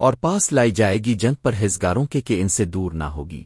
اور پاس لائی جائے گی جنگ پر ہزگاروں کے کہ ان سے دور نہ ہوگی۔